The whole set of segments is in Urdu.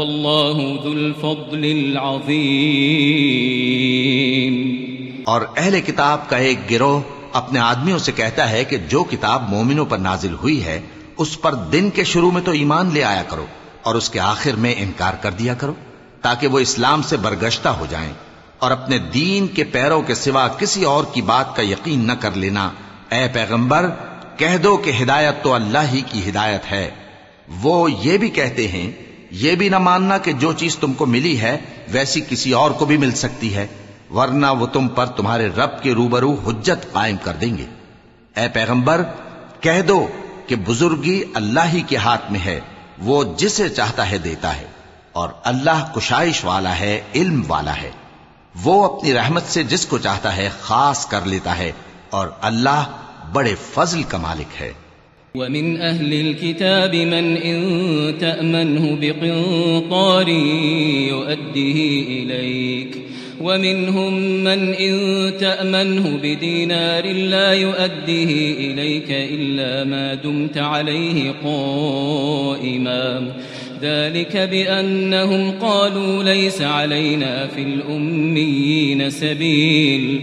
واللہ ذو الفضل العظیم اور اہل کتاب کا ایک گروہ اپنے آدمیوں سے کہتا ہے کہ جو کتاب مومنوں پر نازل ہوئی ہے، اس پر دن کے شروع میں تو ایمان لے آیا کرو اور اس کے آخر میں انکار کر دیا کرو تاکہ وہ اسلام سے برگشتہ ہو جائیں اور اپنے دین کے پیروں کے سوا کسی اور کی بات کا یقین نہ کر لینا۔ اے پیغمبر، کہہ دو کہ ہدایت تو اللہ ہی کی ہدایت ہے۔ وہ یہ بھی کہتے ہیں یہ بھی نہ ماننا کہ جو چیز تم کو ملی ہے، ویسی کسی اور کو بھی مل سکتی ہے، ورنہ وہ تم پر تمہارے رب کے روبرو حجت قائم کر دیں گے۔ اے پیغمبر، کہہ دو کہ بزرگی اللہ ہی کے ہاتھ میں ہے، وہ جسے چاہتا ہے دیتا ہے، اور اللہ کشائش والا ہے، علم والا ہے۔ وہ اپنی رحمت سے جس کو چاہتا ہے، خاص کر لیتا ہے، اور اللہ بڑے فضل کا مالک ہے۔ ومن أهل الكتاب من إن تأمنه بقنطار يؤديه إليك ومنهم من إن تأمنه بدينار لا يؤديه إليك إلا ما دمت عليه قائما ذلك بأنهم قالوا ليس علينا في الأميين سبيل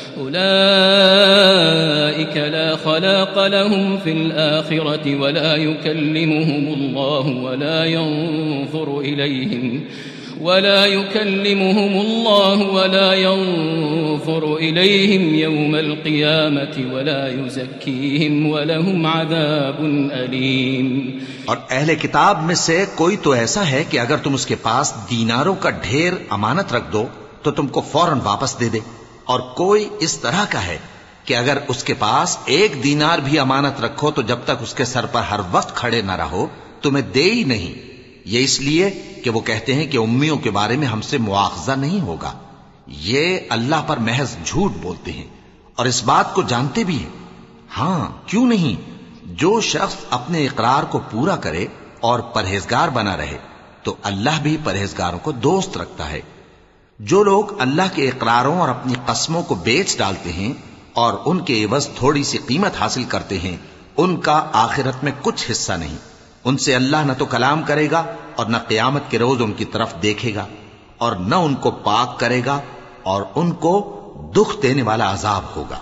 أولئك لا خلاق لهم في الآخرة ولا يكلمهم الله ولا ينظر إليهم ولا يكلمهم الله ولا ينظر إليهم يوم القيامة ولا يزكيهم ولهم عذاب أليم اور اہل کتاب میں سے کوئی تو ایسا ہے کہ اگر تم اس کے پاس دیناروں کا ڈھیر امانت رکھ دو تو تم کو فوراً واپس دے دے۔ اور کوئی اس طرح کا ہے کہ اگر اس کے پاس ایک دینار بھی امانت رکھو تو جب تک اس کے سر پر ہر وقت کھڑے نہ رہو، تمہیں دے ہی نہیں۔ یہ اس لیے کہ وہ کہتے ہیں کہ امیوں کے بارے میں ہم سے مواخذہ نہیں ہوگا۔ یہ اللہ پر محض جھوٹ بولتے ہیں اور اس بات کو جانتے بھی ہیں۔ ہاں کیوں نہیں؟ جو شخص اپنے اقرار کو پورا کرے اور پرہیزگار بنا رہے، تو اللہ بھی پرہیزگاروں کو دوست رکھتا ہے۔ جو لوگ اللہ کے اقراروں اور اپنی قسموں کو بیچ ڈالتے ہیں اور ان کے عوض تھوڑی سی قیمت حاصل کرتے ہیں، ان کا آخرت میں کچھ حصہ نہیں۔ ان سے اللہ نہ تو کلام کرے گا اور نہ قیامت کے روز ان کی طرف دیکھے گا اور نہ ان کو پاک کرے گا اور ان کو دکھ دینے والا عذاب ہوگا۔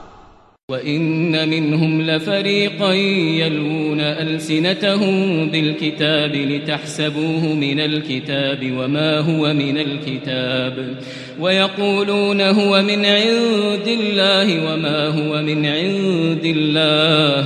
وَإِنَّ مِنْهُمْ لَفَرِيقًا يَلْوُونَ أَلْسِنَتَهُم بِالْكِتَابِ لِتَحْسَبُوهُ مِنَ الْكِتَابِ وَمَا هُوَ مِنَ الْكِتَابِ وَيَقُولُونَ هُوَ مِنْ عِندِ اللَّهِ وَمَا هُوَ مِنْ عِندِ اللَّهِ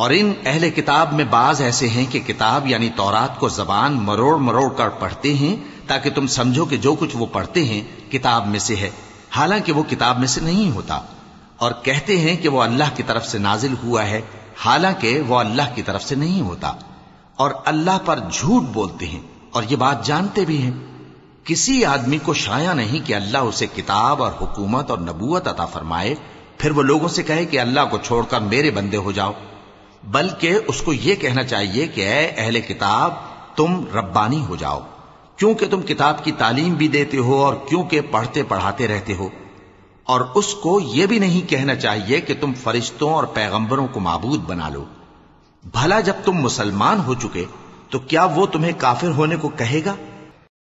اور ان اہل کتاب میں بعض ایسے ہیں کہ کتاب یعنی تورات کو زبان مروڑ مروڑ کر پڑھتے ہیں تاکہ تم سمجھو کہ جو کچھ وہ پڑھتے ہیں کتاب میں سے ہے۔ حالانکہ وہ کتاب میں سے نہیں ہوتا۔ اور کہتے ہیں کہ وہ اللہ کی طرف سے نازل ہوا ہے، حالانکہ وہ اللہ کی طرف سے نہیں ہوتا۔ اور اللہ پر جھوٹ بولتے ہیں، اور یہ بات جانتے بھی ہیں۔ کسی آدمی کو شایا نہیں کہ اللہ اسے کتاب اور حکومت اور نبوت عطا فرمائے، پھر وہ لوگوں سے کہے کہ اللہ کو چھوڑ کر میرے بندے ہو جاؤ۔ بلکہ اس کو یہ کہنا چاہیے کہ اے اہل کتاب، تم ربانی ہو جاؤ۔ کیونکہ تم کتاب کی تعلیم بھی دیتے ہو اور کیونکہ پڑھتے پڑھاتے رہتے ہو۔ اور اس کو یہ بھی نہیں کہنا چاہیے کہ تم فرشتوں اور پیغمبروں کو معبود بنا لو۔ بھلا جب تم مسلمان ہو چکے، تو کیا وہ تمہیں کافر ہونے کو کہے گا؟